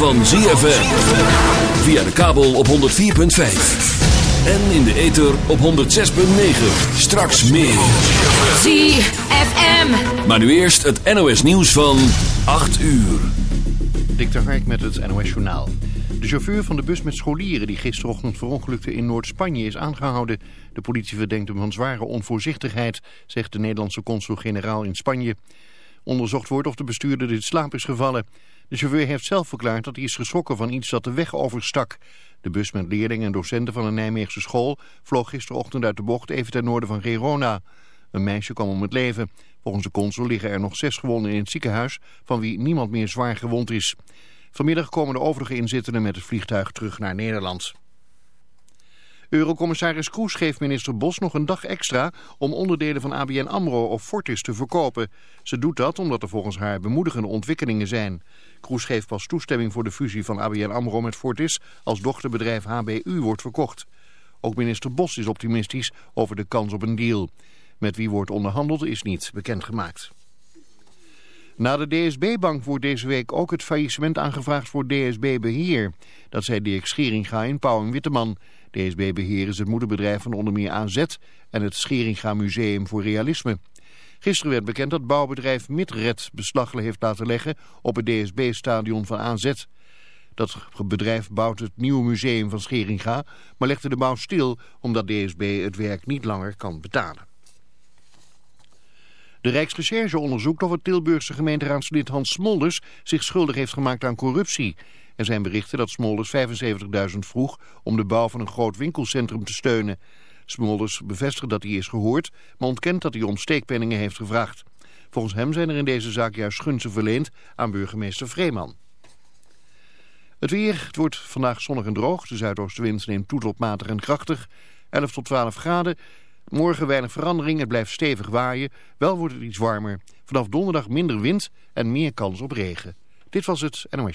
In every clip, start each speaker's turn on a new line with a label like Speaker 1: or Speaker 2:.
Speaker 1: van ZFM. Via de kabel op 104.5. En in de ether op 106.9. Straks meer.
Speaker 2: ZFM.
Speaker 1: Maar nu eerst het NOS nieuws van 8 uur.
Speaker 3: Dik Hark met het NOS journaal. De chauffeur van de bus met scholieren die gisterochtend verongelukte in Noord-Spanje is aangehouden. De politie verdenkt hem van zware onvoorzichtigheid, zegt de Nederlandse consul-generaal in Spanje. Onderzocht wordt of de bestuurder in slaap is gevallen. De chauffeur heeft zelf verklaard dat hij is geschrokken van iets dat de weg overstak. De bus met leerlingen en docenten van een Nijmeegse school vloog gisterochtend uit de bocht even ten noorden van Gerona. Een meisje kwam om het leven. Volgens de consul liggen er nog zes gewonden in het ziekenhuis, van wie niemand meer zwaar gewond is. Vanmiddag komen de overige inzittenden met het vliegtuig terug naar Nederland. Eurocommissaris Kroes geeft minister Bos nog een dag extra om onderdelen van ABN AMRO of Fortis te verkopen. Ze doet dat omdat er volgens haar bemoedigende ontwikkelingen zijn. Kroes geeft pas toestemming voor de fusie van ABN AMRO met Fortis als dochterbedrijf HBU wordt verkocht. Ook minister Bos is optimistisch over de kans op een deal. Met wie wordt onderhandeld is niet bekendgemaakt. Na de DSB-bank wordt deze week ook het faillissement aangevraagd voor DSB Beheer. Dat zei Dirk Scheringa in Pauw en Witteman. DSB Beheer is het moederbedrijf van onder meer AZ en het Scheringa Museum voor Realisme. Gisteren werd bekend dat bouwbedrijf Midred beslag heeft laten leggen op het DSB-stadion van AZ. Dat bedrijf bouwt het nieuwe museum van Scheringa, maar legde de bouw stil omdat DSB het werk niet langer kan betalen. De Rijksrecherche onderzoekt of het Tilburgse gemeenteraadslid Hans Smolders zich schuldig heeft gemaakt aan corruptie. Er zijn berichten dat Smolders 75.000 vroeg om de bouw van een groot winkelcentrum te steunen. Smolders bevestigt dat hij is gehoord, maar ontkent dat hij om steekpenningen heeft gevraagd. Volgens hem zijn er in deze zaak juist gunsten verleend aan burgemeester Vreeman. Het weer, het wordt vandaag zonnig en droog. De zuidoostenwind neemt toe matig en krachtig. 11 tot 12 graden. Morgen weinig verandering, het blijft stevig waaien. Wel wordt het iets warmer. Vanaf donderdag minder wind en meer kans op regen. Dit was het NOS.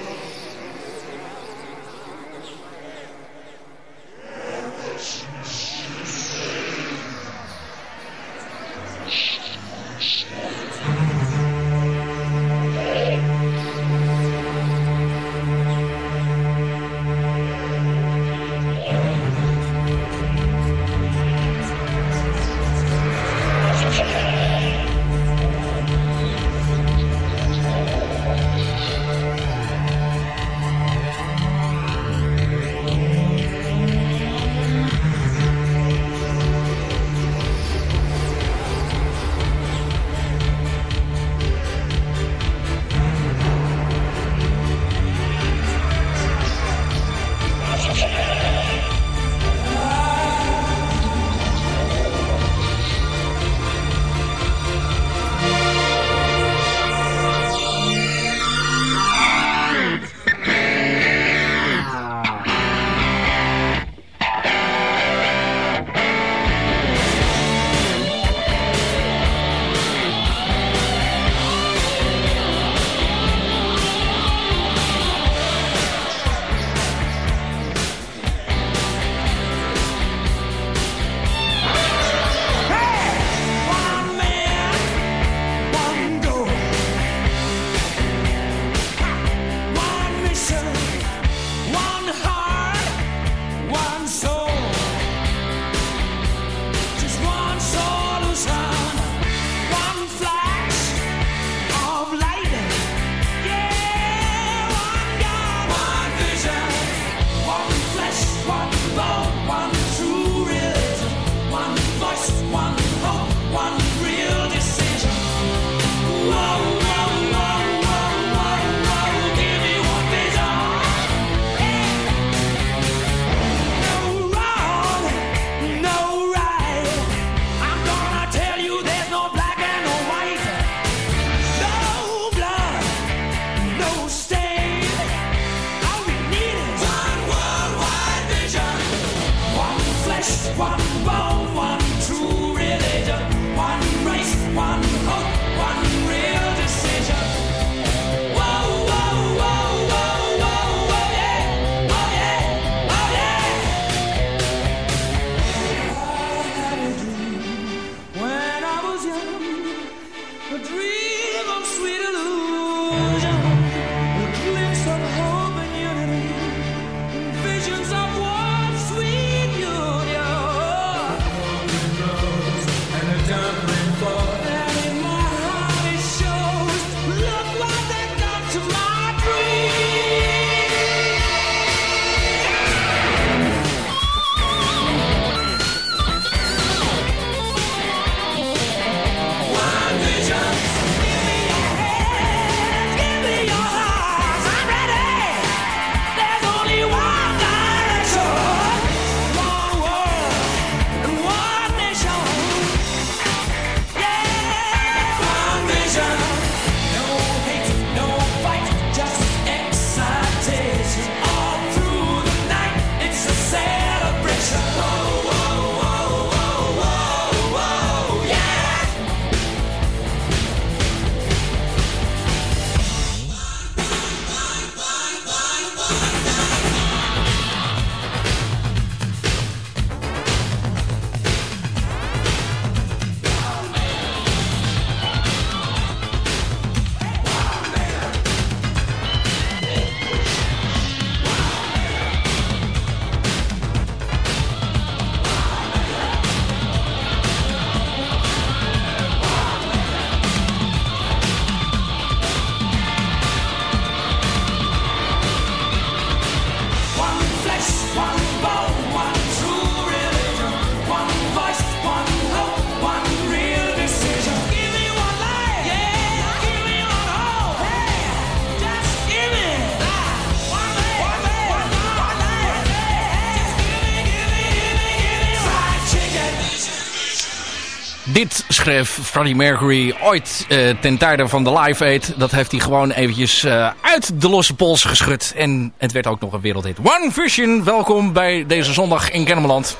Speaker 4: Dit schreef Freddie Mercury ooit uh, ten tijde van de Live Aid. Dat heeft hij gewoon eventjes uh, uit de losse pols geschud. En het werd ook nog een wereldhit. One Vision, welkom bij deze zondag in Kennemerland.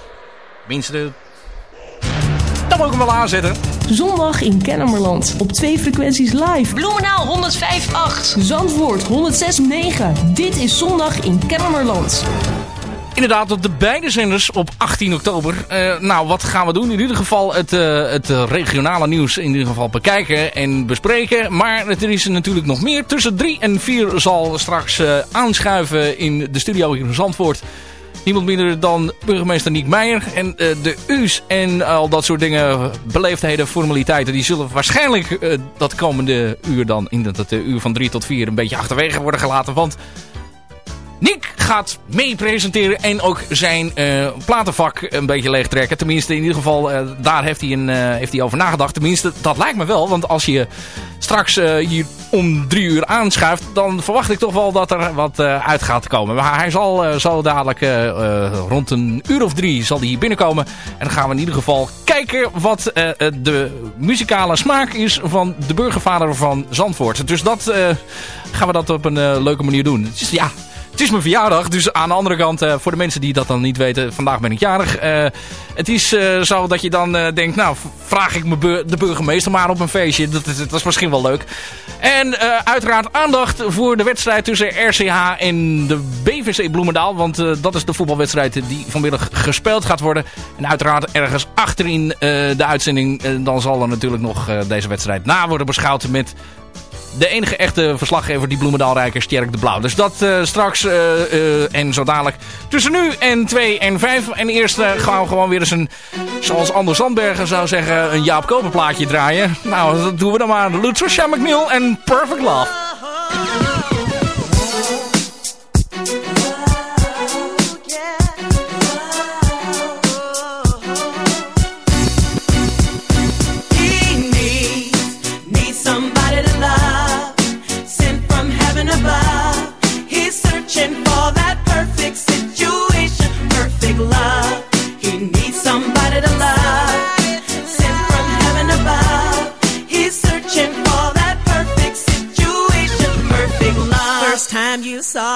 Speaker 4: Minste... Dat moet ik hem wel aanzetten.
Speaker 5: Zondag in Kennemerland. Op twee frequenties live.
Speaker 6: Bloemenaal 105.8.
Speaker 5: Zandvoort 106.9. Dit is Zondag in Kennemerland.
Speaker 4: Inderdaad, op de beide zenders op 18 oktober. Uh, nou, wat gaan we doen? In ieder geval het, uh, het regionale nieuws in ieder geval bekijken en bespreken. Maar er is natuurlijk nog meer. Tussen 3 en 4 zal straks uh, aanschuiven in de studio hier in Zandvoort. Niemand minder dan burgemeester Niek Meijer. En de U's en al dat soort dingen, beleefdheden, formaliteiten... die zullen waarschijnlijk dat komende uur dan... in dat uur van 3 tot 4 een beetje achterwege worden gelaten. Want... Nick gaat mee presenteren en ook zijn uh, platenvak een beetje leegtrekken. Tenminste, in ieder geval, uh, daar heeft hij, een, uh, heeft hij over nagedacht. Tenminste, dat lijkt me wel. Want als je straks hier om drie uur aanschuift... dan verwacht ik toch wel dat er wat uit gaat komen. Maar hij zal zo dadelijk rond een uur of drie zal hij hier binnenkomen. En dan gaan we in ieder geval kijken wat de muzikale smaak is... van de burgervader van Zandvoort. Dus dat gaan we dat op een leuke manier doen. Ja... Het is mijn verjaardag, dus aan de andere kant, uh, voor de mensen die dat dan niet weten, vandaag ben ik jarig. Uh, het is uh, zo dat je dan denkt, nou, vraag ik de burgemeester maar op een feestje. Dat, dat, dat is misschien wel leuk. En uiteraard aandacht voor de wedstrijd tussen RCH en de BVC Bloemendaal. Want dat is de voetbalwedstrijd die vanmiddag gespeeld gaat worden. En uiteraard ergens achterin de uitzending, dan zal er natuurlijk nog deze wedstrijd na worden beschouwd met de enige echte verslaggever die Bloemendaal rijker Sterk de Blauw. Dus dat uh, straks uh, uh, en zo dadelijk tussen nu en 2 en 5. En eerst gaan we gewoon weer eens een, zoals Anders Sandbergen zou zeggen, een Jaap Koper plaatje draaien. Nou, dat doen we dan maar. Lucia McNeil en Perfect Love.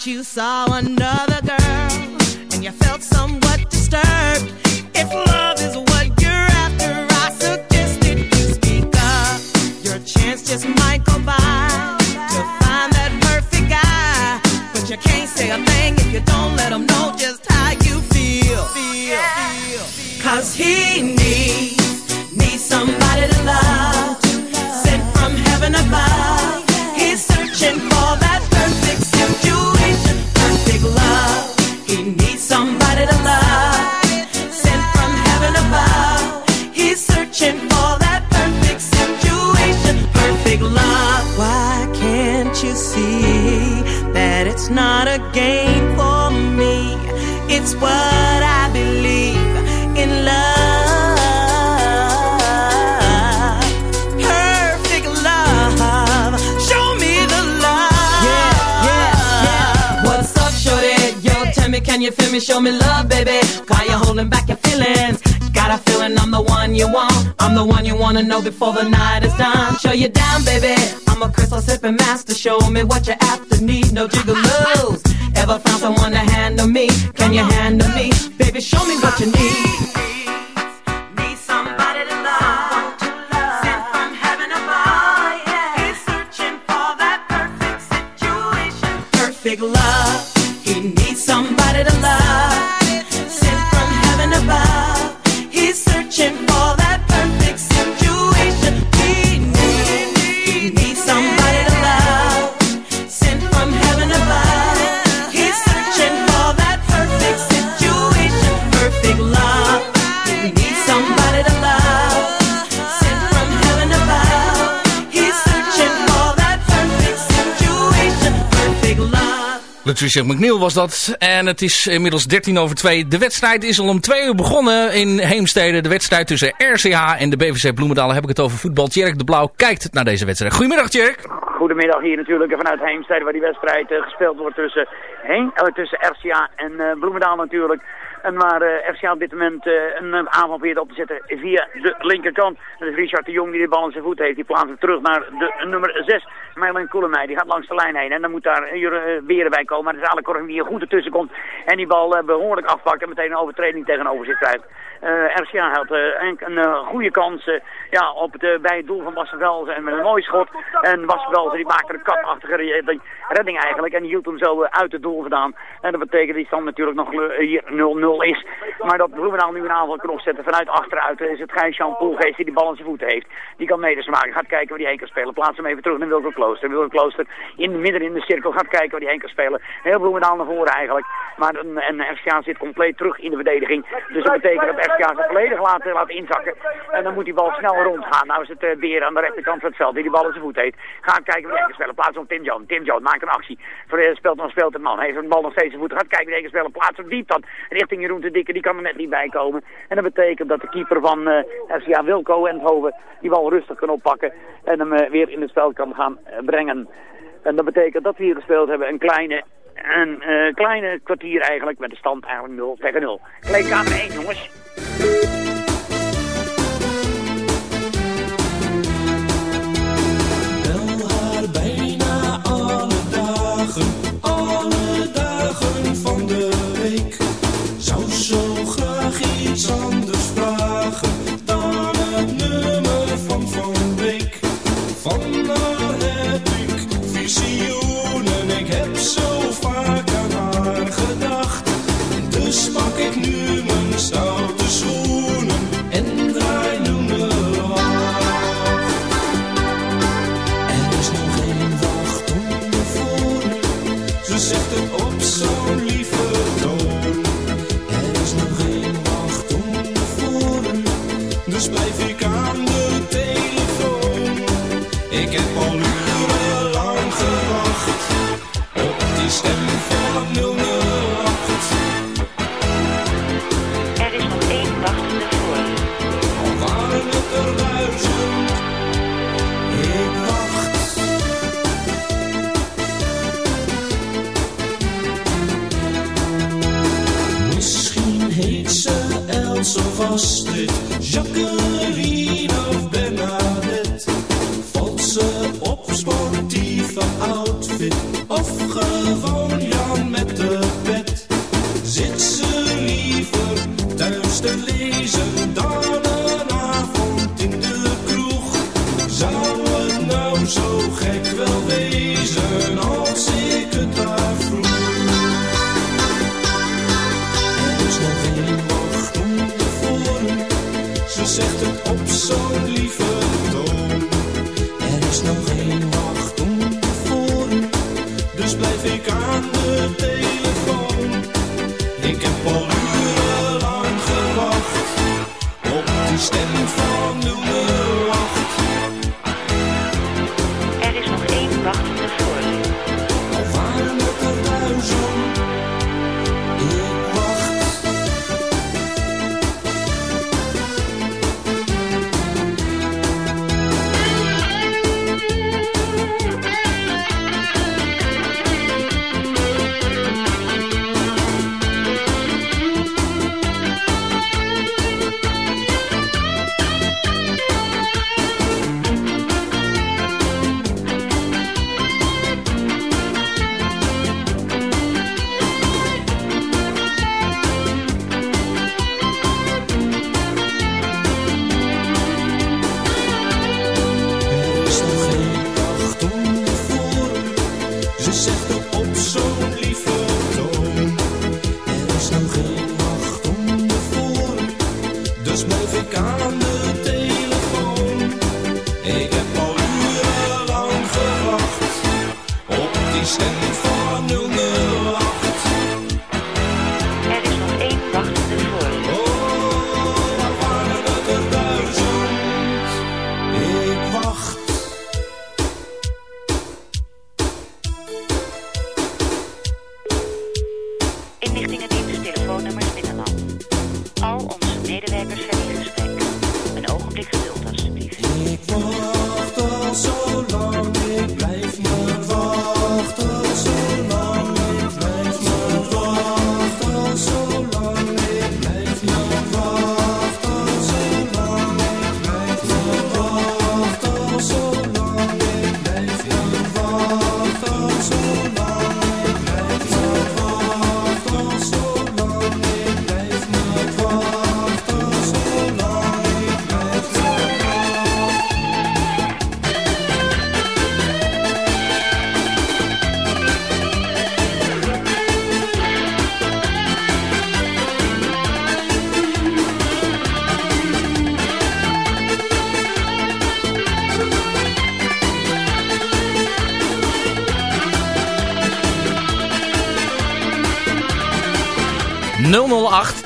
Speaker 7: Last you saw another girl, and you felt somewhat disturbed. If love is
Speaker 6: wanna know before the night is done. Show you down, baby. I'm a crystal sipping master. Show me what you after need. No jiggalos. Ever found someone to handle me? Can you handle me? Baby, show me what you. Need
Speaker 4: Patricia McNeil was dat. En het is inmiddels 13 over 2. De wedstrijd is al om 2 uur begonnen in Heemstede. De wedstrijd tussen RCH en de BVC Bloemendaal. Heb ik het over voetbal. Tjerk de Blauw kijkt naar deze wedstrijd. Goedemiddag Tjerk.
Speaker 8: Goedemiddag hier natuurlijk vanuit Heemstede waar die wedstrijd uh, gespeeld wordt tussen, heen, uh, tussen RCA en uh, Bloemendaal natuurlijk. En waar uh, FCA op dit moment uh, een aanval probeert op te zetten via de linkerkant. Dat is Richard de Jong die de bal in zijn voet heeft. Die plaatst terug naar de nummer 6. Merlin Koelemij. Die gaat langs de lijn heen. En dan moet daar uh, Beren bij komen. Maar het is Korm die hier goed ertussen komt. En die bal behoorlijk afpakt en meteen een overtreding tegenover zich krijgt. RCA had een, een goede kans ja, op het, bij het doel van Wassenvelzen. En met een mooi schot. En Wassenvelzen die maakte een katachtige redding, eigenlijk. En die hield hem zo uit het doel vandaan. En dat betekent die stand natuurlijk nog hier 0-0 is. Maar dat Bloemendaal nu een aanval kan opzetten vanuit achteruit is het Gijs-Jan Poelgeest die die bal in zijn voeten heeft. Die kan meters maken. Gaat kijken waar die heen kan spelen. Plaats hem even terug naar Wilco Klooster. Wilco Klooster in de midden in de cirkel. Gaat kijken waar die heen kan spelen. Heel Bloemendaal naar voren eigenlijk. Maar een, en FCA zit compleet terug in de verdediging. Dus dat betekent dat Zich volledig laat, laat inzakken. En dan moet die bal snel rondgaan. Nou is het uh, Beer aan de rechterkant van het veld die die bal in zijn voet heeft. Gaat kijken heen kan spelen. Plaats hem Tim Jones. Tim Jones maakt een actie. Speelt dan speelt een man. Heeft een bal nog steeds zijn voeten. Gaat kijken heen kan spelen. Plaats hem diep dan richting Jeroen de Dikke, die kan er net niet bij komen. En dat betekent dat de keeper van uh, Wilco Endhoven die bal rustig kan oppakken en hem uh, weer in het spel kan gaan brengen. En dat betekent dat we hier gespeeld hebben een kleine, een kleine kwartier eigenlijk met de stand eigenlijk 0 tegen 0. Kleedkamer 1 jongens.
Speaker 9: Wel haar bijna alle dagen, alle dagen van de week zou zo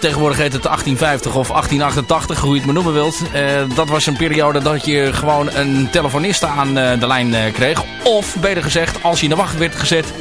Speaker 4: tegenwoordig heet het 1850 of 1888, hoe je het maar noemen wilt. Eh, dat was een periode dat je gewoon een telefoniste aan eh, de lijn eh, kreeg. Of, beter gezegd, als je in de wacht werd gezet...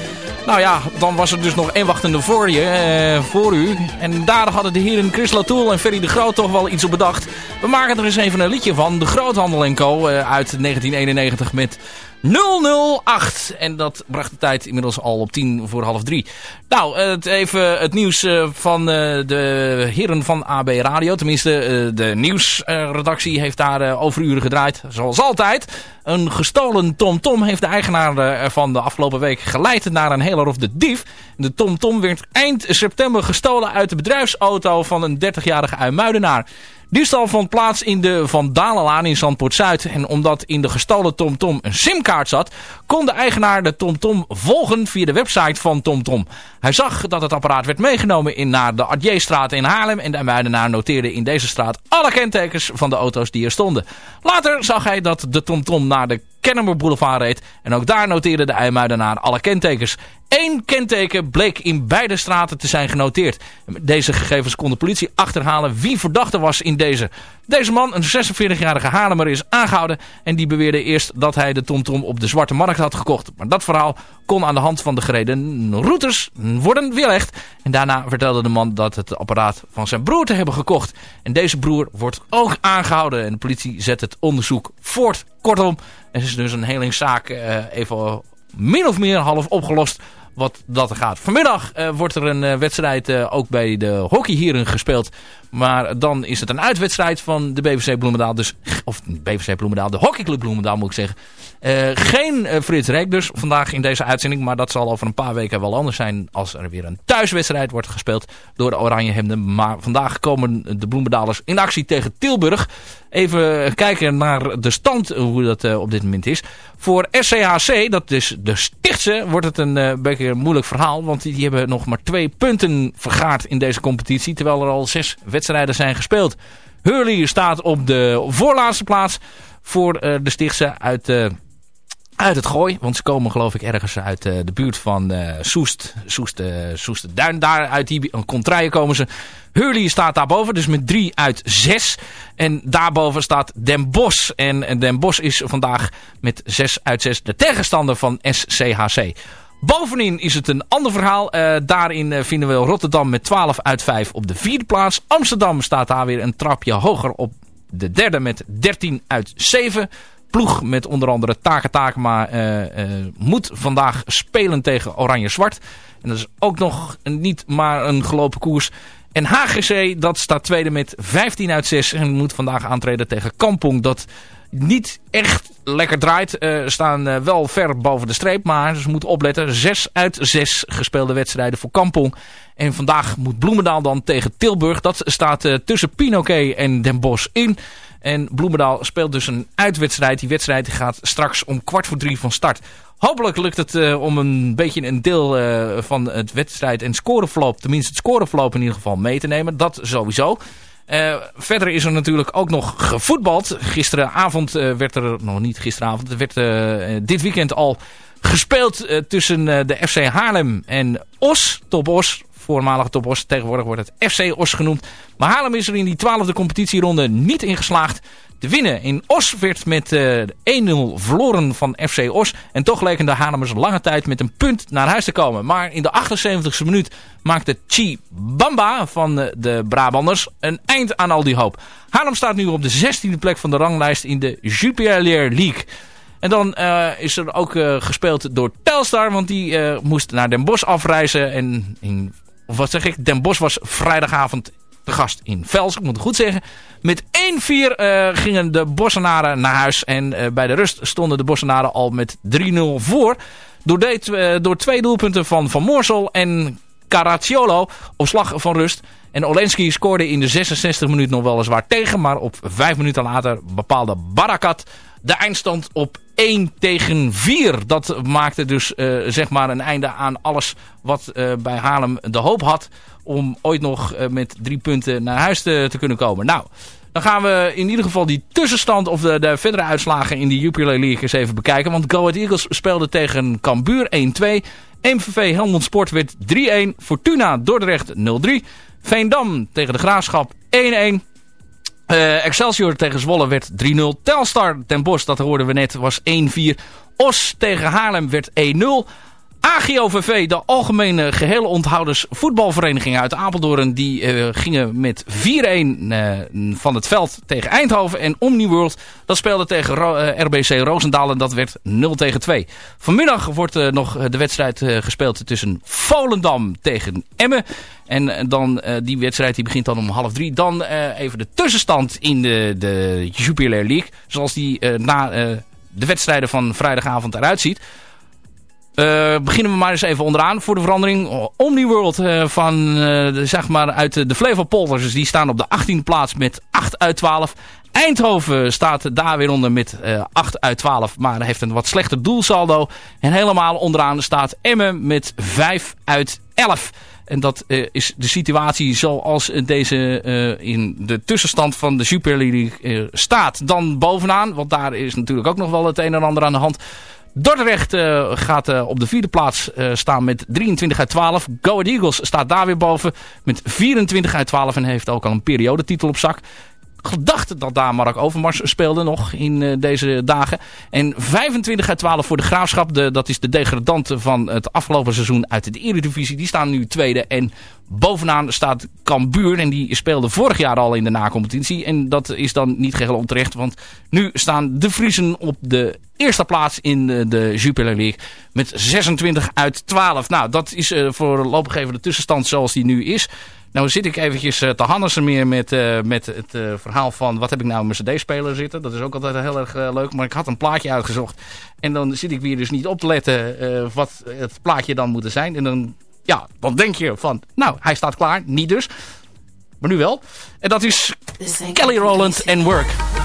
Speaker 4: Nou ja, dan was er dus nog één wachtende voor, je, voor u. En daar hadden de heren Chris Latoul en Ferry de Groot toch wel iets op bedacht. We maken er eens even een liedje van. De Groothandel Co. uit 1991 met 008. En dat bracht de tijd inmiddels al op 10 voor half 3. Nou, het, even het nieuws eh, van eh, de heren van AB Radio. Tenminste, eh, de nieuwsredactie heeft daar eh, overuren gedraaid. Zoals altijd. Een gestolen TomTom heeft de eigenaar ervan de afgelopen week geleid naar een hele of de dief. De TomTom werd eind september gestolen uit de bedrijfsauto van een 30-jarige uimuidenaar. Diefstal vond plaats in de Van Dalenlaan in Zandpoort-Zuid. En omdat in de gestolen TomTom een simkaart zat... kon de eigenaar de TomTom volgen via de website van TomTom. Hij zag dat het apparaat werd meegenomen in naar de Adjiestraat in Haarlem... en de muidenaar noteerde in deze straat alle kentekens van de auto's die er stonden. Later zag hij dat de TomTom naar de Kennemer Boulevard reed... en ook daar noteerde de IJmuidenaar alle kentekens. Eén kenteken bleek in beide straten te zijn genoteerd. Deze gegevens kon de politie achterhalen wie verdachte was in deze. Deze man, een 46-jarige Haarlemmer, is aangehouden en die beweerde eerst dat hij de TomTom op de Zwarte Markt had gekocht. Maar dat verhaal kon aan de hand van de gereden routes worden weerlegd. En daarna vertelde de man dat het apparaat van zijn broer te hebben gekocht. En deze broer wordt ook aangehouden en de politie zet het onderzoek voort. Kortom, er is dus een helingszaak uh, even min of meer half opgelost wat dat er gaat. Vanmiddag uh, wordt er een uh, wedstrijd uh, ook bij de hockey hierin gespeeld. Maar dan is het een uitwedstrijd van de BVC Bloemendaal. Dus, of BVC Bloemendaal, de hockeyclub Bloemendaal moet ik zeggen. geen Frits Rek dus vandaag in deze uitzending. Maar dat zal over een paar weken wel anders zijn als er weer een thuiswedstrijd wordt gespeeld door de Oranje Hemden. Maar vandaag komen de Bloemendalers in actie tegen Tilburg. Even kijken naar de stand, hoe dat uh, op dit moment is. Voor SCHC, dat is de Stichtse, wordt het een beetje een moeilijk verhaal. Want die, die, hebben nog maar twee punten vergaard in deze competitie. Terwijl er al zes wedstrijden zijn gespeeld. Hurley staat op de voorlaatste plaats voor uh, de Stichtse uit... uit het gooi, want ze komen geloof ik ergens uit uh, de buurt van Soest, Soest, Soest Duin. Daar uit die contraien komen ze. Hurley staat daarboven, dus met 3 uit 6. En daarboven staat Den Bosch. En, en Den Bosch is vandaag met 6 uit 6 de tegenstander van SCHC. Bovenin is het een ander verhaal. Uh, daarin uh, vinden we Rotterdam met 12 uit 5 op de vierde plaats. Amsterdam staat daar weer een trapje hoger op de derde met 13 uit 7 ploeg met onder andere Taka Takema uh, moet vandaag spelen tegen Oranje-Zwart. En dat is ook nog niet maar een gelopen koers. En HGC, dat staat tweede met 15 uit 6 en moet vandaag aantreden tegen Kampong. Dat niet echt lekker draait. Uh, staan uh, wel ver boven de streep, maar ze moeten opletten. 6 uit 6 gespeelde wedstrijden voor Kampong. En vandaag moet Bloemendaal dan tegen Tilburg. Dat staat uh, tussen Pinoquet en Den Bosch in. En Bloemendaal speelt dus een uitwedstrijd. Die wedstrijd gaat straks om kwart voor drie van start. Hopelijk lukt het om een beetje een deel van het wedstrijd en scoreverloop, tenminste het scoreverloop in ieder geval mee te nemen. Dat sowieso. Uh, verder is er natuurlijk ook nog gevoetbald. Gisteravond werd er, nog niet gisteravond, er werd dit weekend al gespeeld tussen de FC Haarlem en Os, Top Os. voormalige Top Os. Tegenwoordig wordt het FC Os genoemd. Maar Haarlem is er in die twaalfde competitieronde niet in geslaagd te winnen. In Os werd met uh, 1-0 verloren van FC Os. En toch leken de Haarlemmers lange tijd met een punt naar huis te komen. Maar in de 78e minuut maakte Chi Bamba van de Brabanders een eind aan al die hoop. Haarlem staat nu op de 16e plek van de ranglijst in de Jupiler League. En dan uh, is er ook gespeeld door Telstar. Want die moest naar Den Bosch afreizen. En in, wat zeg ik? Den Bosch was vrijdagavond de gast in Vels. Ik moet het goed zeggen. Met 1-4 gingen de Bossenaren naar huis. En bij de rust stonden de Bossenaren al met 3-0 voor. Door, de, door twee doelpunten van Van Moorsel en Caracciolo op slag van rust. En Olenski scoorde in de 66 minuut nog weliswaar tegen. Maar op vijf minuten later bepaalde Barakat de eindstand op 1 tegen 4. Dat maakte dus zeg maar een einde aan alles wat bij Haarlem de hoop had... om ooit nog uh, met drie punten naar huis te, te, kunnen komen. Nou, dan gaan we in ieder geval die tussenstand of de, de verdere uitslagen in de Jupiler League eens even bekijken. Want Go Ahead Eagles speelde tegen Cambuur 1-2. MVV Helmond Sport werd 3-1. Fortuna Dordrecht 0-3. Veendam tegen de Graafschap 1-1. Uh, Excelsior tegen Zwolle werd 3-0. Telstar ten Bosch, dat hoorden we net, was 1-4. Os tegen Haarlem werd 1-0. AGOVV, de Algemene Gehele Onthouders Voetbalvereniging uit Apeldoorn... die uh, gingen met 4-1 uh, van het veld tegen Eindhoven. En Omniworld, dat speelde tegen RBC Roosendaal en dat werd 0 tegen 2. Vanmiddag wordt nog de wedstrijd gespeeld tussen Volendam tegen Emmen. En dan die wedstrijd die begint dan om half drie. Dan even de tussenstand in de, de Jupiler League. Zoals die na de wedstrijden van vrijdagavond eruit ziet. Beginnen we maar eens even onderaan voor de verandering. Omniworld van, zeg maar uit de Flevopolders. Dus die staan op de 18e plaats met 8 uit 12. Eindhoven staat daar weer onder met uh, 8 uit 12. Maar heeft een wat slechter doelsaldo. En helemaal onderaan staat Emmen met 5 uit 11. En dat uh, is de situatie zoals deze uh, in de tussenstand van de Super League uh, staat. Dan bovenaan, want daar is natuurlijk ook nog wel het een en ander aan de hand. Dordrecht gaat op de vierde plaats staan met 23 uit 12. Go Ahead Eagles staat daar weer boven met 24 uit 12 en heeft ook al een periodetitel op zak gedacht dat daar Mark Overmars speelde nog in uh, deze dagen. En 25 uit 12 voor de Graafschap. De, dat is de degradant van het afgelopen seizoen uit de Eredivisie. Die staan nu tweede. En bovenaan staat Cambuur. En die speelde vorig jaar al in de nacompetitie. En dat is dan niet geheel onterecht. Want nu staan de Friesen op de eerste plaats in de, de Jupiler League. Met 26 uit 12. Nou, dat is uh, voorlopig even de tussenstand zoals die nu is. Nou zit ik eventjes uh, te Hannessen meer met, uh, met het uh, verhaal van wat heb ik nou in mijn cd-speler zitten. Dat is ook altijd heel erg leuk. Maar ik had een plaatje uitgezocht. En dan zit ik weer dus niet op te letten wat het plaatje dan moet zijn. En dan, ja, dan denk je van, nou, hij staat klaar. Niet dus. Maar nu wel. En dat is Kelly Rowland en Work.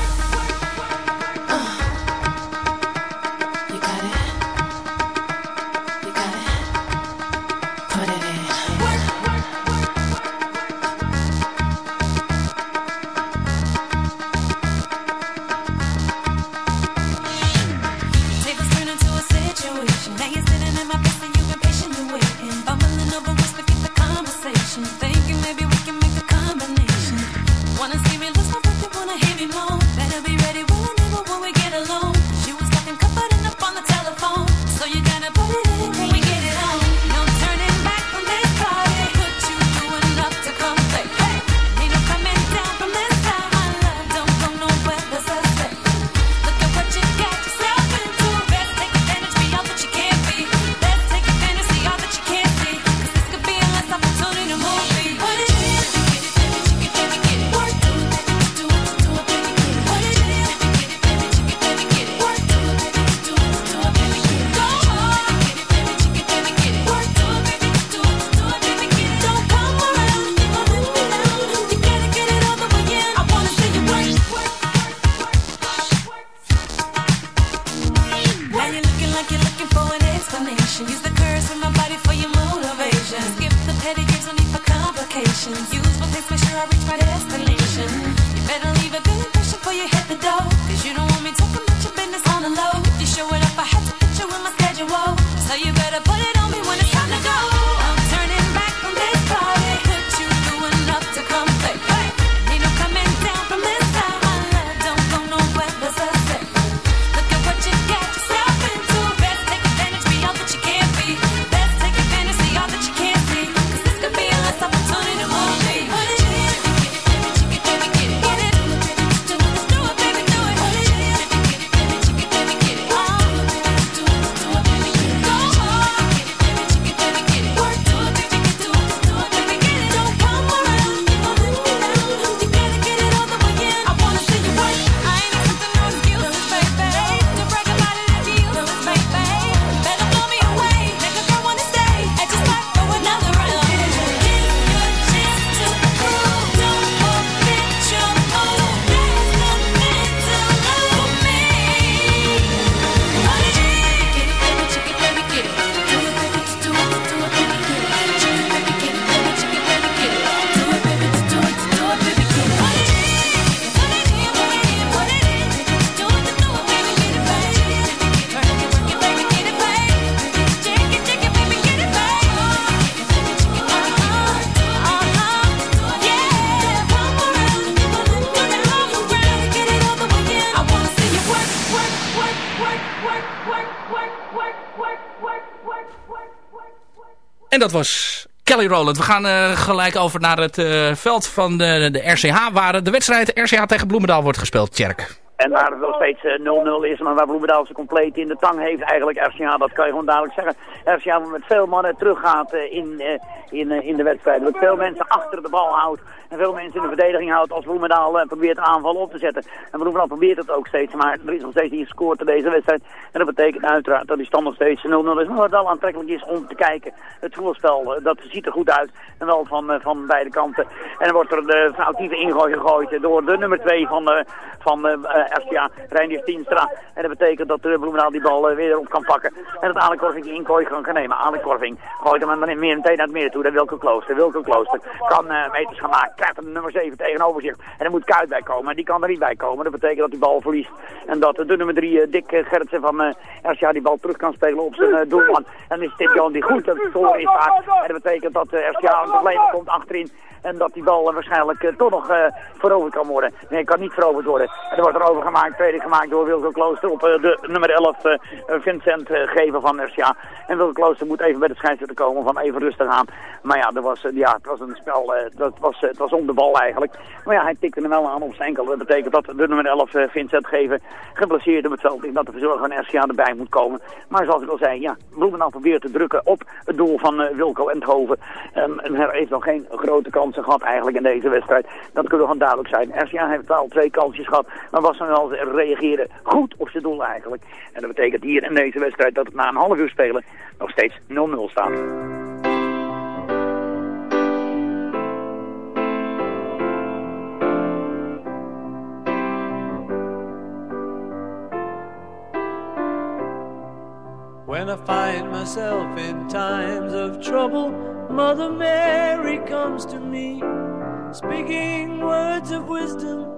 Speaker 4: En dat was Kelly Rowland. We gaan uh, gelijk over naar het uh, veld van de, de RCH, waar de wedstrijd RCH tegen Bloemendaal wordt gespeeld, Tjerk.
Speaker 8: En waar het nog steeds 0-0 is, maar waar Bloemendaal ze compleet in de tang heeft eigenlijk RCH, dat kan je gewoon duidelijk zeggen. RCH met veel mannen teruggaat in, in, in de wedstrijd. Met veel mensen achter de bal houdt en veel mensen in de verdediging houdt als Bloemendaal probeert aanvallen op te zetten. En Bloemendaal probeert het ook steeds, maar er is nog steeds niet gescoord in deze wedstrijd. En dat betekent uiteraard dat die stand nog steeds 0-0 is, maar wat wel aantrekkelijk is om te kijken. Het voetbalspel, dat ziet er goed uit. En wel van, van beide kanten. En dan wordt er de foutieve ingooi gegooid door de nummer 2 van, van RCA, Reinier Tienstra. En dat betekent dat de Bloemendaal die bal weer op kan pakken. En dat Ale Korving die ingooi kan nemen. Ale Korving gooit hem dan meer meteen naar het midden toe. Dat Wilke Klooster. Wilke Klooster kan meters gaan maken. Krijgt de nummer 7 tegenover zich. En er moet Kuit bij komen. En die kan er niet bij komen. Dat betekent dat die bal verliest. En dat de nummer 3, Dick Gerritsen van RCA, die bal terug kan spelen op zijn doelman. En is dit Jan die goed het voor is daar. En dat betekent dat RCA een probleem komt achterin. En dat die bal waarschijnlijk toch nog veroverd kan worden. Nee, kan niet veroverd worden. En er wordt er overgemaakt, tweede gemaakt door Wilco Klooster op uh, de nummer 11 Vincent geven van RCA. En Wilco Klooster moet even bij de scheidsrechter komen van even rustig aan. Maar ja, er was, ja het was een spel, dat was, het was om de bal eigenlijk. Maar ja, hij tikte er wel aan op zijn enkel. Dat betekent dat de nummer 11 Vincent geven geblesseerd op het. Dat de verzorger van RCA erbij moet komen. Maar zoals ik al zei, ja, Bloemendaal probeert te drukken op het doel van Wilco Enthoven. Um, en er heeft nog geen grote kans gehad eigenlijk in deze wedstrijd. Dat kunnen we gewoon duidelijk zijn. RCA heeft wel twee kansjes gehad, maar was dan wel reageren goed op zijn doel eigenlijk. En dat betekent hier in deze wedstrijd dat het na een half uur spelen nog steeds 0-0 staat.
Speaker 10: When I find myself in times of trouble, Mother Mary comes to me, speaking words of wisdom,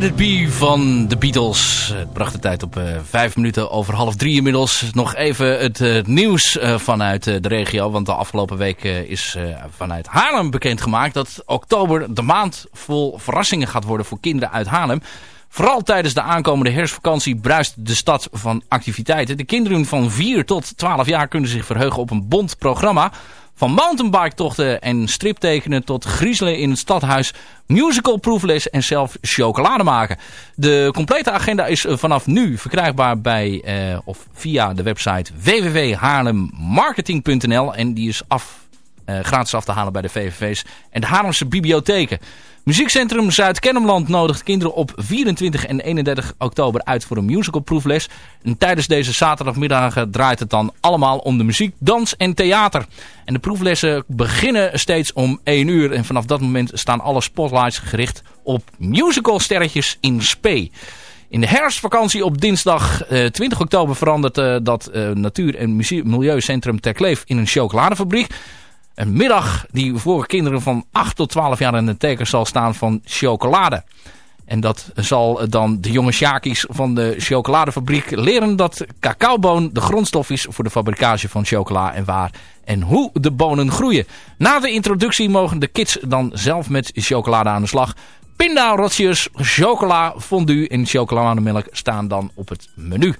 Speaker 10: Let It
Speaker 4: van de Beatles. Het bracht de tijd op uh, vijf minuten over half drie inmiddels. Nog even het uh, nieuws uh, vanuit de regio. Want de afgelopen week is vanuit Haarlem bekendgemaakt... dat oktober de maand vol verrassingen gaat worden voor kinderen uit Haarlem. Vooral tijdens de aankomende herfstvakantie bruist de stad van activiteiten. De kinderen van 4 tot 12 jaar kunnen zich verheugen op een bond programma... Van mountainbike-tochten en striptekenen tot griezelen in het stadhuis, musical proefles en zelf chocolade maken. De complete agenda is vanaf nu verkrijgbaar bij uh, of via de website www.haarlemmarketing.nl en die is af, uh, gratis af te halen bij de VVV's en de Haarlemse bibliotheken. Muziekcentrum Zuid-Kennemerland nodigt kinderen op 24 en 31 oktober uit voor een musicalproefles. En tijdens deze zaterdagmiddagen draait het dan allemaal om de muziek, dans en theater. En de proeflessen beginnen steeds om 1 uur. En vanaf dat moment staan alle spotlights gericht op musicalsterretjes in spe. In de herfstvakantie op dinsdag uh, 20 oktober verandert uh, dat uh, Natuur- en Milieucentrum Ter Kleef in een chocoladefabriek. Een middag die voor kinderen van 8 tot 12 jaar in het teken zal staan van chocolade. En dat zal dan de jonge Sjakies van de chocoladefabriek leren dat cacaoboon de grondstof is voor de fabrikage van chocola en waar en hoe de bonen groeien. Na de introductie mogen de kids dan zelf met chocolade aan de slag. Pinda-rotjes, chocola, fondue en chocolademelk staan dan op het menu.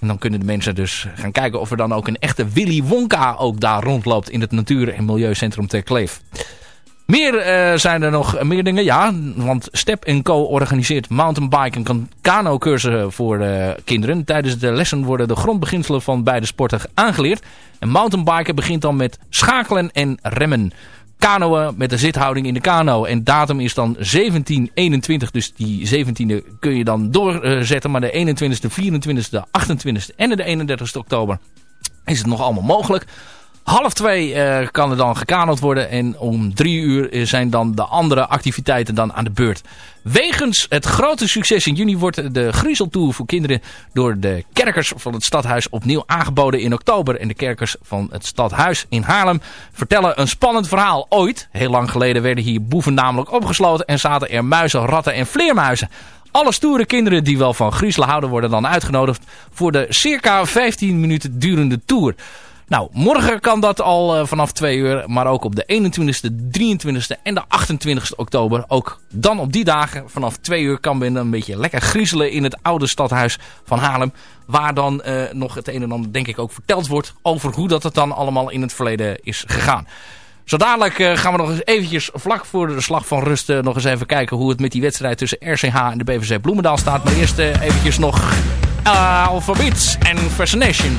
Speaker 4: En dan kunnen de mensen dus gaan kijken of er dan ook een echte Willy Wonka ook daar rondloopt in het Natuur- en Milieucentrum Ter Kleef. Meer uh, zijn er nog meer dingen, ja. Want Step Co organiseert mountainbike en kano cursussen voor uh, kinderen. Tijdens de lessen worden de grondbeginselen van beide sporten aangeleerd. En mountainbiken begint dan met schakelen en remmen kanoën met de zithouding in de kano. En datum is dan 1721. Dus die 17e kun je dan doorzetten. Maar de 21e, 24e, de 28e en de 31e oktober is het nog allemaal mogelijk. Half twee uh, kan er dan gekanoed worden. En om drie uur zijn dan de andere activiteiten dan aan de beurt. Wegens het grote succes in juni wordt de Griezeltour voor kinderen door de kerkers van het stadhuis opnieuw aangeboden in oktober. En de kerkers van het stadhuis in Haarlem vertellen een spannend verhaal. Ooit, heel lang geleden, werden hier boeven namelijk opgesloten en zaten er muizen, ratten en vleermuizen. Alle stoere kinderen die wel van griezelen houden worden dan uitgenodigd voor de circa 15 minuten durende tour. Nou, morgen kan dat al uh, vanaf 2 uur. Maar ook op de 21ste, 23ste en de 28ste oktober. Ook dan op die dagen vanaf 2 uur kan men een beetje lekker griezelen in het oude stadhuis van Haarlem. Waar dan uh, nog het een en ander denk ik ook verteld wordt over hoe dat het dan allemaal in het verleden is gegaan. Zo dadelijk uh, gaan we nog eens eventjes vlak voor de slag van rust nog eens even kijken hoe het met die wedstrijd tussen RCH en de BVC Bloemendaal staat. Maar eerst eventjes nog Alphabets en Fascination.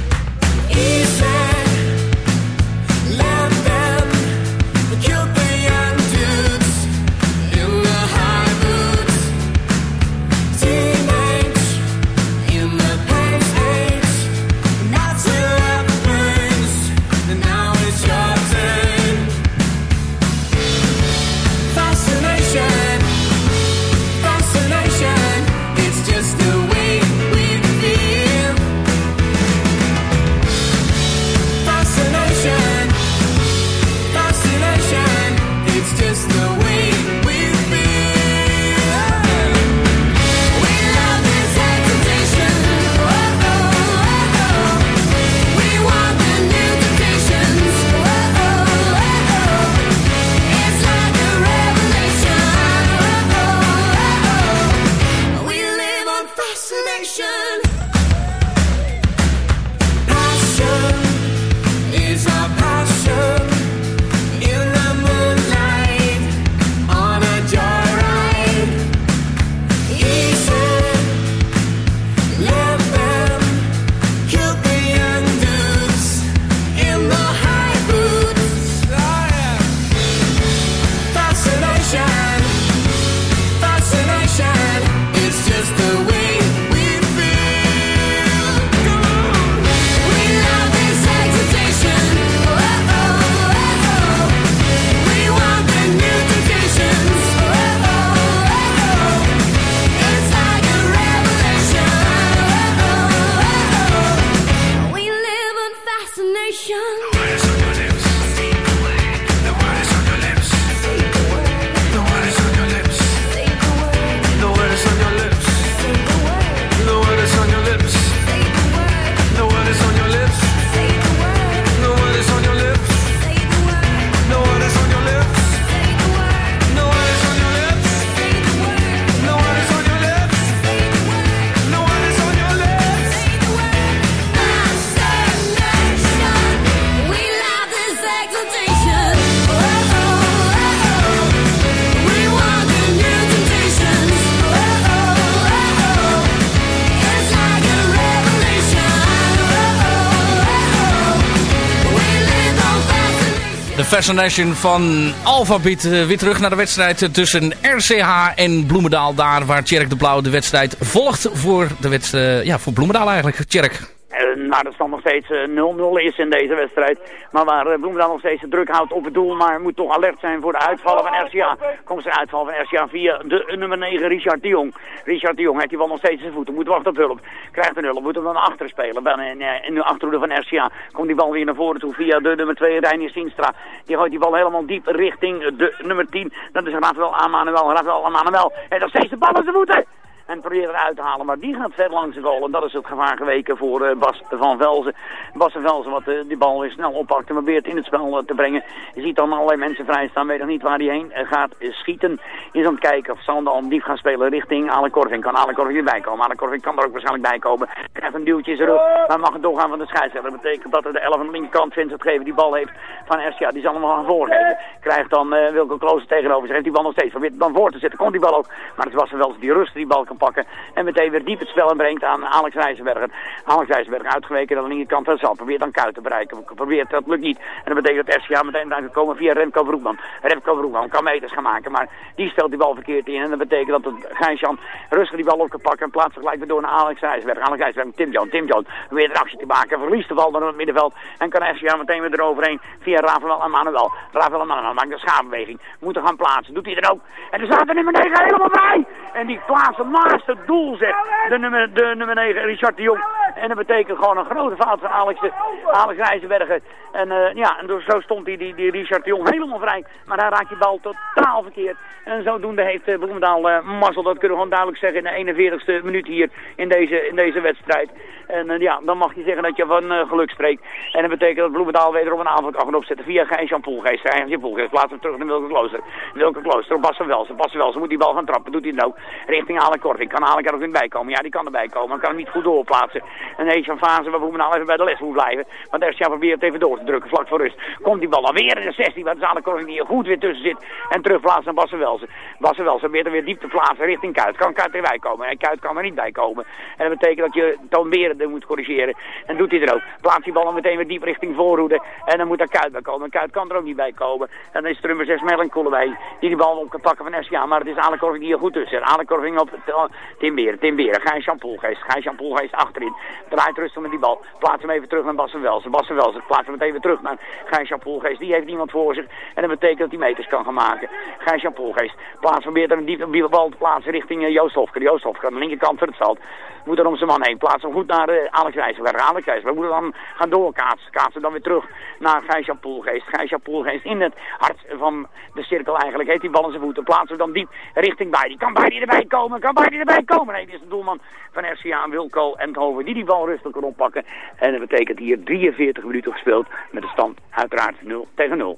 Speaker 4: Fascination van Alphabet uh, weer terug naar de wedstrijd tussen RCH en Bloemendaal. Daar waar Tjerk de Blauw de wedstrijd volgt voor, de wedstrijd, ja, voor Bloemendaal eigenlijk. Tjerk.
Speaker 8: Maar de stand nog steeds 0-0 uh, is in deze wedstrijd. Maar waar uh, Bloemendaal nog steeds de druk houdt op het doel. Maar moet toch alert zijn voor de uitvallen van RCA. Komt ze uitval van RCA via de nummer 9 Richard de Jong. Richard de Jong heeft die bal nog steeds zijn voeten. Moet wachten op hulp. Krijgt een hulp. Moet hem dan achter spelen. Dan in, de achterhoede van RCA komt die bal weer naar voren toe via de nummer 2 Reinier Sinstra. Die gooit die bal helemaal diep richting de nummer 10. Dat is Rafael Amanuel. Rafael Amanuel. En nog steeds de bal in zijn voeten en proberen eruit te halen. Maar die gaat ver langs de goal. En dat is het gevaar geweken voor uh, Bas van Velzen. Bas van Velzen wat uh, die bal weer snel oppakt en probeert in het spel uh, te brengen. Je ziet dan allerlei mensen vrij staan. Weet nog niet waar hij heen gaat schieten. Is aan het kijken of Sander al diep gaat spelen richting Ale Korving. Kan Ale Korving erbij komen? Ale Korving kan er ook waarschijnlijk bij komen. Krijgt een duwtje in zijn rug. Maar mag het doorgaan van de scheidsrechter. Dat betekent dat er de 11 aan de linkerkant Vincent geven die bal heeft van RCA. Die zal hem gaan voorgeven. Krijgt dan uh, Wilco tegenover zich. Heeft die bal nog steeds. Probeert dan voor te zetten. Komt die bal ook. Maar het was wel die rust die bal kan En meteen weer diep het spel brengt aan Alex Rijzenberger. Alex Rijzenberger uitgeweken aan de linkerkant van zal. Probeert dan Kuit te bereiken. Probeert, dat lukt niet. En dat betekent dat SCA meteen dan komen via Remco Broekman. Remco Broekman kan meters gaan maken. Maar die stelt die bal verkeerd in. En dat betekent dat Gijsjan rustig die bal op kan pakken. En plaatst gelijk weer door naar Alex Rijzenberger. Alex Rijzenberger, Tim Jones. Tim Jones weer een actie te maken. Verliest de bal dan in het middenveld. En kan SCA meteen weer eroverheen via Rafael en Manuel. Rafael en Manuel maakt een schaambeweging. Moet er gaan plaatsen. Doet hij er ook. En er staat er nummer 9 helemaal bij. En die plaatsen naast het doel zet. De nummer, de nummer 9, Richard de Jong. En dat betekent gewoon een grote fout van Alex, Alex Rijzenberger. En uh, ja, en dus zo stond die, die, die Richard de Jong helemaal vrij. Maar daar raakt die bal totaal verkeerd. En zodoende heeft uh, Bloemendaal uh, mazzel. Dat kunnen we gewoon duidelijk zeggen in de 41ste minuut hier in deze, in deze wedstrijd. En ja, dan mag je zeggen dat je van geluk spreekt. En dat betekent dat Bloemendaal wederom een aanval kan opzetten via Gijs-Jan Poelgeest. Gijs-Jan Poelgeest plaatst hem terug naar Wilke Klooster. Wilke Klooster van Welsen. Van Welsen moet die bal gaan trappen. Doet hij nou richting Alek Korving. Kan Alek er ook in bijkomen? Ja, die kan erbij komen. Dan kan hem niet goed doorplaatsen. En dan een fase waar Bloemendaal even bij de les moet blijven. Want daar is probeert even door te drukken, vlak voor rust. Komt die bal dan weer in de 16, waar er goed weer tussen zit. En terugplaatsen naar Bas van Welsen. Bas van Welsen probeert er weer diep te plaatsen richting Kuit. Kan Kuit erbij komen? En Kuit kan er niet bij komen. En dat betekent dat je Toon Beren moet corrigeren. En doet hij er ook. Plaatst die bal dan meteen weer diep richting voorhoede. En dan moet er Kuit bij komen. Kuit kan er ook niet bij komen. En dan is er nummer 6 Mellenkoelen bij. Die die bal op kan pakken van SCA. Maar het is Alek Korving die er goed tussen zit. Alek Korving op Tim Beren. Tim. Gijs Jan Poelgeest. Gijs Jan achterin. Draait rustig met die bal. Plaats hem even terug naar Bas van Welsen. Van Welsen plaatst hem weer terug naar Gijs Jan. Die heeft niemand voor zich. En dat betekent dat hij meters kan gaan maken. Gijs Jan Poelgeest. Plaats probeert een diepe bal te plaatsen richting uh, Joost Hofker. Joost Hofker aan de linkerkant van het veld. Moet er om zijn man heen. Plaats hem goed naar uh, Alex Rijsselberg. Alex. We moeten dan gaan doorkaatsen. Kaatsen dan weer terug naar Gijs-Jan Poelgeest. Gijs-Jan Poelgeest in het hart van de cirkel eigenlijk. Heeft die bal in zijn voeten. Plaatsen dan diep richting bij. Die kan bij die erbij komen. Kan bij die erbij komen. Nee, dit is de doelman van RCA Wilco Endhoven. Die die bal rustig kan oppakken. En dat betekent hier 43 minuten gespeeld. Met de stand uiteraard 0 tegen 0.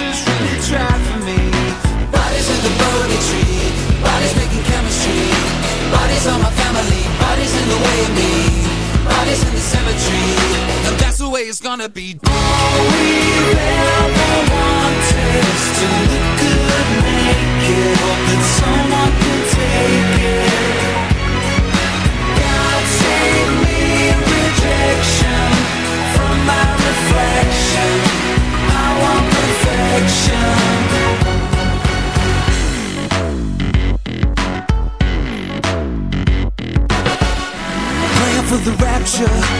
Speaker 11: Jesus really tried for me. Bodies in the purgatory, bodies making chemistry. Bodies on my family, bodies in the way of me. Bodies in the cemetery, and that's the way it's gonna be. All we ever wanted is to
Speaker 4: 멈춰.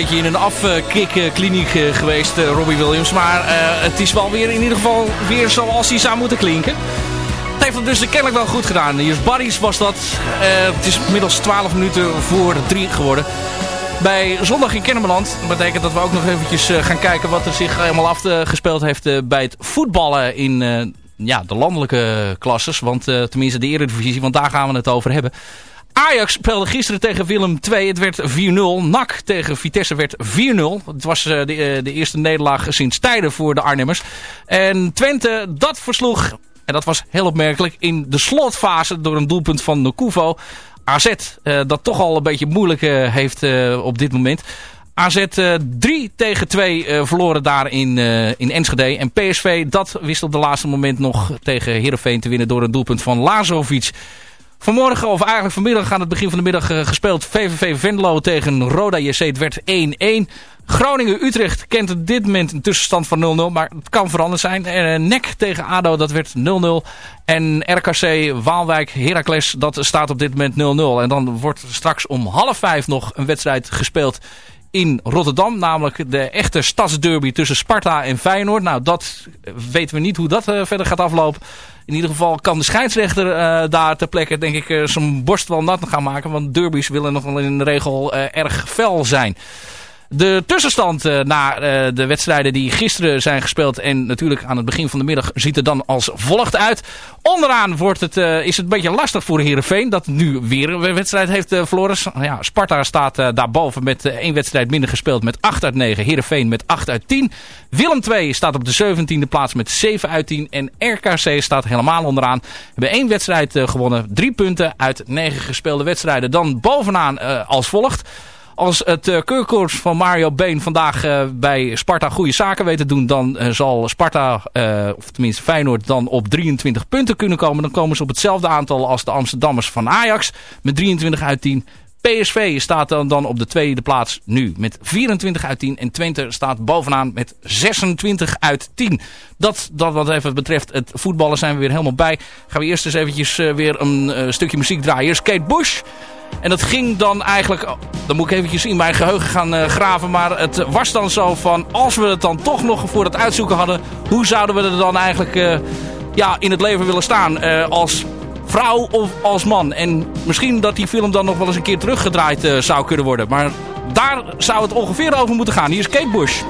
Speaker 4: Beetje in een afkikkliniek geweest, eh, Robbie Williams. Maar eh, het is wel weer in ieder geval weer zoals hij zou moeten klinken. Het heeft het dus kennelijk wel goed gedaan. Hier Barry's was dat. Eh, het is inmiddels 12 minuten voor 3 geworden. Bij Zondag in Kennemerland. Dat betekent dat we ook nog eventjes eh, gaan kijken wat er zich helemaal afgespeeld heeft eh, bij het voetballen in eh, ja, de landelijke klasses. Want eh, tenminste de Eredivisie, want daar gaan we het over hebben. Ajax speelde gisteren tegen Willem 2. Het werd 4-0. NAC tegen Vitesse werd 4-0. Het was eh, de, eh, de eerste nederlaag sinds tijden voor de Arnhemmers. En Twente, dat versloeg, en dat was heel opmerkelijk, in de slotfase door een doelpunt van Nokuvo. AZ, eh, dat toch al een beetje moeilijk heeft op dit moment. AZ eh 3 tegen 2 eh, verloren daar in, in Enschede. En PSV, dat wist op de laatste moment nog tegen Heerenveen te winnen door een doelpunt van Lazovic. Vanmorgen, of eigenlijk vanmiddag aan het begin van de middag eh, gespeeld. VVV Venlo tegen Roda JC. Het werd 1-1. Groningen-Utrecht kent op dit moment een tussenstand van 0-0. Maar het kan veranderd zijn. Eh, NEC tegen ADO, dat werd 0-0. En RKC Waalwijk Heracles, dat staat op dit moment 0-0. En dan wordt straks om half vijf nog een wedstrijd gespeeld in Rotterdam. Namelijk de echte stadsderby tussen Sparta en Feyenoord. Nou, dat weten we niet hoe dat eh, verder gaat aflopen. In ieder geval kan de scheidsrechter eh, daar ter plekke denk ik eh, zijn borst wel nat gaan maken. Want derbies willen nog wel in de regel eh, erg fel zijn. De tussenstand eh, na eh, de wedstrijden die gisteren zijn gespeeld en natuurlijk aan het begin van de middag ziet er dan als volgt uit. Onderaan wordt het, eh, is het een beetje lastig voor Heerenveen dat nu weer een wedstrijd heeft verloren. Ja, Sparta staat daarboven met één wedstrijd minder gespeeld met 8 uit 9. Heerenveen met 8 uit 10. Willem 2 staat op de 17e plaats met 7 uit 10. En RKC staat helemaal onderaan. We hebben één wedstrijd gewonnen. Drie punten uit 9 gespeelde wedstrijden. Dan bovenaan als volgt. Als het uh, van Mario Been vandaag uh, bij Sparta goede zaken weet te doen... dan uh, zal Sparta, of tenminste Feyenoord, dan op 23 punten kunnen komen. Dan komen ze op hetzelfde aantal als de Amsterdammers van Ajax. Met 23 uit 10. PSV staat dan, dan op de tweede plaats nu met 24 uit 10. En Twente staat bovenaan met 26 uit 10. Dat, dat wat even betreft het voetballen zijn we weer helemaal bij. Gaan we eerst eens eventjes weer een stukje muziek draaien. Hier Kate Bush... En dat ging dan eigenlijk, dan moet ik eventjes in mijn geheugen gaan uh, graven. Maar het was dan zo van, als we het dan toch nog voor het uitzoeken hadden. Hoe zouden we er dan eigenlijk ja, in het leven willen staan? Als vrouw of als man? En misschien dat die film dan nog wel eens een keer teruggedraaid zou kunnen worden. Maar daar zou het ongeveer over moeten gaan. Hier is Kate Bush.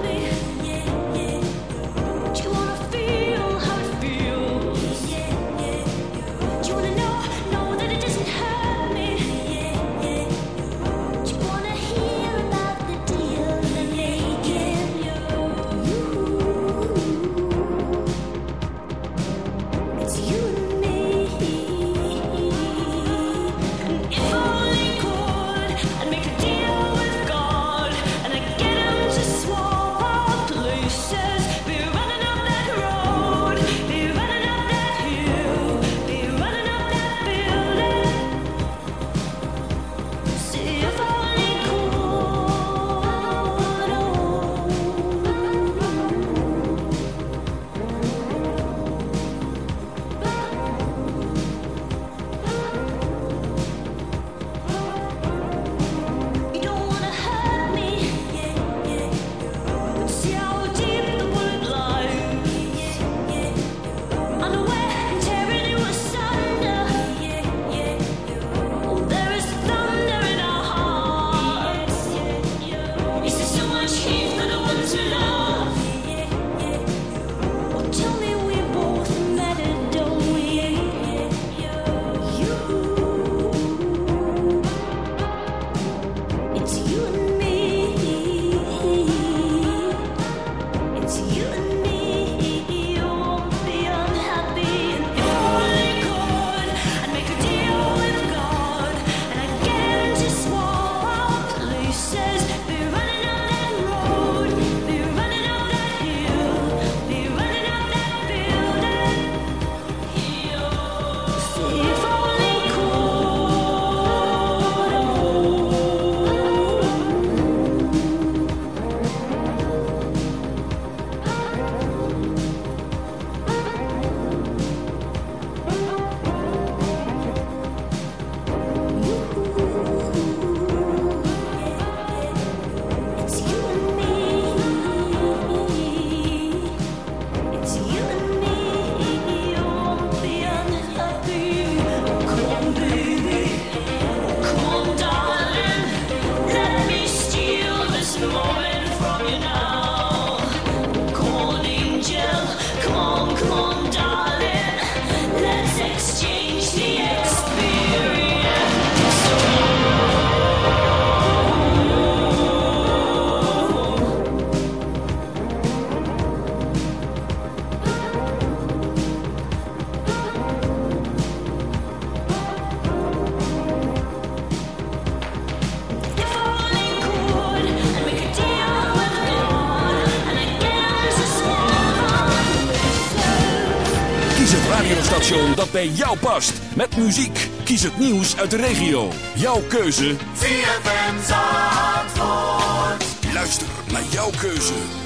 Speaker 1: Bij jou past. Met muziek. Kies het nieuws uit de regio. Jouw keuze.
Speaker 9: ZFM Zandvoort.
Speaker 1: Luister naar jouw keuze.